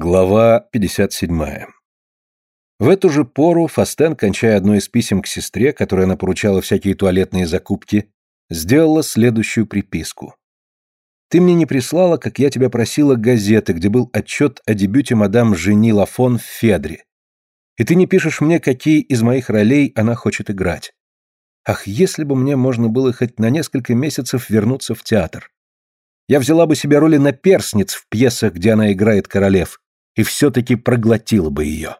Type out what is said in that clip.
Глава 57. В эту же пору Фастен, кончая одно из писем к сестре, которой она поручала всякие туалетные закупки, сделала следующую приписку. «Ты мне не прислала, как я тебя просила, газеты, где был отчет о дебюте мадам Жени Лафон в Федре. И ты не пишешь мне, какие из моих ролей она хочет играть. Ах, если бы мне можно было хоть на несколько месяцев вернуться в театр. Я взяла бы себе роли наперсниц в пьесах, где она играет королев, и все-таки проглотила бы ее.